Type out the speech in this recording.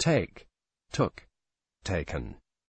take, took, taken.